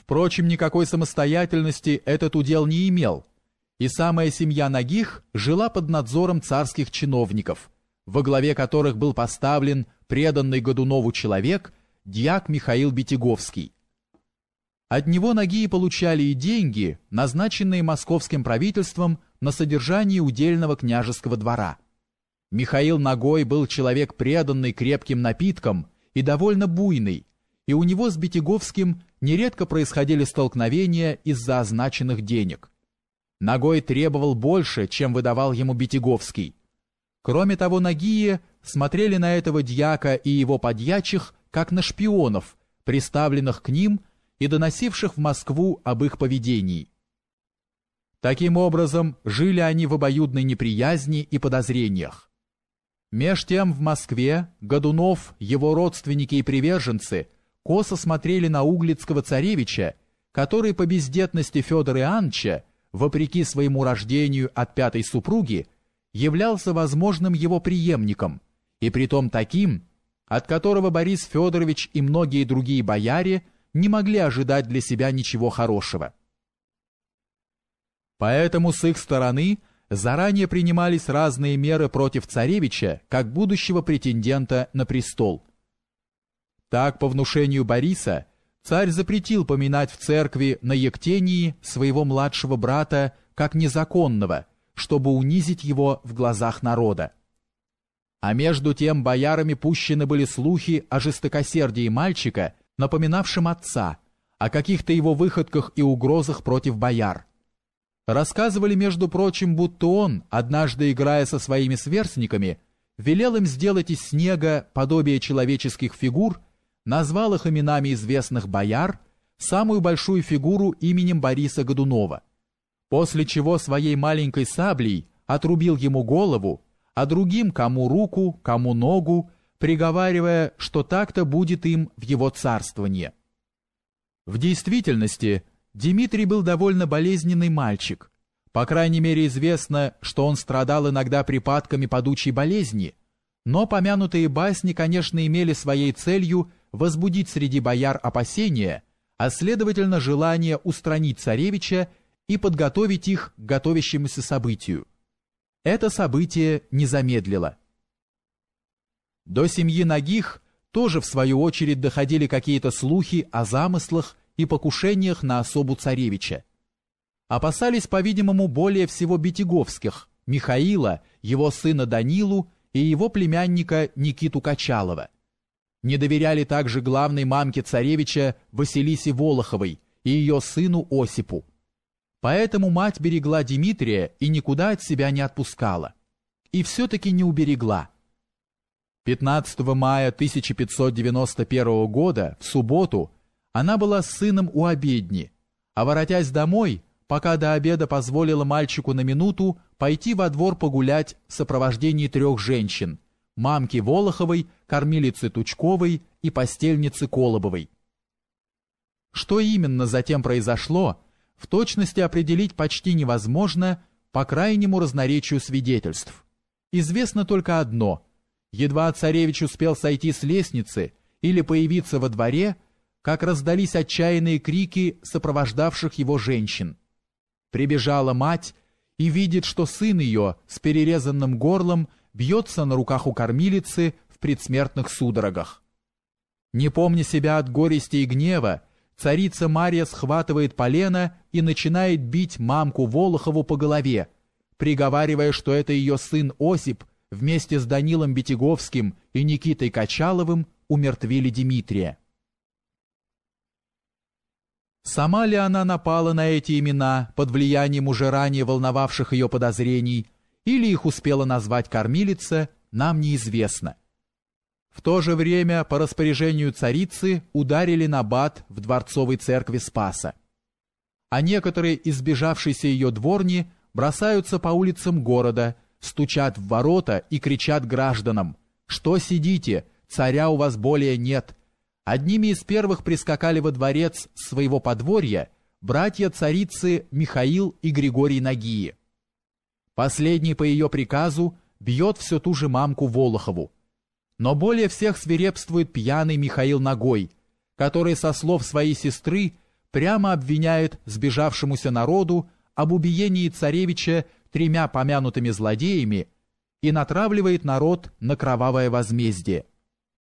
Впрочем, никакой самостоятельности этот удел не имел, и самая семья Нагих жила под надзором царских чиновников, во главе которых был поставлен преданный Годунову человек, дьяк Михаил Бетеговский. От него Нагии получали и деньги, назначенные московским правительством на содержание удельного княжеского двора. Михаил Нагой был человек преданный крепким напиткам и довольно буйный, и у него с Бетеговским нередко происходили столкновения из-за означенных денег. Ногой требовал больше, чем выдавал ему Бетеговский. Кроме того, Нагие смотрели на этого дьяка и его подьячих, как на шпионов, приставленных к ним и доносивших в Москву об их поведении. Таким образом, жили они в обоюдной неприязни и подозрениях. Меж тем в Москве Годунов, его родственники и приверженцы – косо смотрели на Углицкого царевича, который по бездетности Федора Иоанновича, вопреки своему рождению от пятой супруги, являлся возможным его преемником, и притом таким, от которого Борис Федорович и многие другие бояре не могли ожидать для себя ничего хорошего. Поэтому с их стороны заранее принимались разные меры против царевича как будущего претендента на престол – так, по внушению Бориса, царь запретил поминать в церкви на Ектении своего младшего брата как незаконного, чтобы унизить его в глазах народа. А между тем боярами пущены были слухи о жестокосердии мальчика, напоминавшем отца, о каких-то его выходках и угрозах против бояр. Рассказывали, между прочим, будто он, однажды играя со своими сверстниками, велел им сделать из снега подобие человеческих фигур назвал их именами известных бояр, самую большую фигуру именем Бориса Годунова, после чего своей маленькой саблей отрубил ему голову, а другим кому руку, кому ногу, приговаривая, что так-то будет им в его царствование. В действительности Дмитрий был довольно болезненный мальчик. По крайней мере известно, что он страдал иногда припадками падучей болезни, но помянутые басни, конечно, имели своей целью возбудить среди бояр опасения, а следовательно желание устранить царевича и подготовить их к готовящемуся событию. Это событие не замедлило. До семьи Нагих тоже в свою очередь доходили какие-то слухи о замыслах и покушениях на особу царевича. Опасались, по-видимому, более всего Бетеговских, Михаила, его сына Данилу и его племянника Никиту Качалова – не доверяли также главной мамке царевича Василисе Волоховой и ее сыну Осипу. Поэтому мать берегла Дмитрия и никуда от себя не отпускала. И все-таки не уберегла. 15 мая 1591 года, в субботу, она была с сыном у обедни, а воротясь домой, пока до обеда позволила мальчику на минуту пойти во двор погулять в сопровождении трех женщин – мамки Волоховой, кормилицы Тучковой и постельницы Колобовой. Что именно затем произошло, в точности определить почти невозможно по крайнему разноречию свидетельств. Известно только одно. Едва царевич успел сойти с лестницы или появиться во дворе, как раздались отчаянные крики сопровождавших его женщин. Прибежала мать и видит, что сын ее с перерезанным горлом бьется на руках у кормилицы в предсмертных судорогах. Не помня себя от горести и гнева, царица Мария схватывает полено и начинает бить мамку Волохову по голове, приговаривая, что это ее сын Осип вместе с Данилом Бетеговским и Никитой Качаловым умертвили Дмитрия. Сама ли она напала на эти имена под влиянием уже ранее волновавших ее подозрений, или их успела назвать кормилица, нам неизвестно. В то же время по распоряжению царицы ударили на бат в дворцовой церкви Спаса. А некоторые избежавшиеся ее дворни бросаются по улицам города, стучат в ворота и кричат гражданам «Что сидите? Царя у вас более нет!» Одними из первых прискакали во дворец своего подворья братья царицы Михаил и Григорий Нагии. Последний по ее приказу бьет все ту же мамку Волохову. Но более всех свирепствует пьяный Михаил Ногой, который, со слов своей сестры, прямо обвиняет сбежавшемуся народу об убиении царевича тремя помянутыми злодеями и натравливает народ на кровавое возмездие.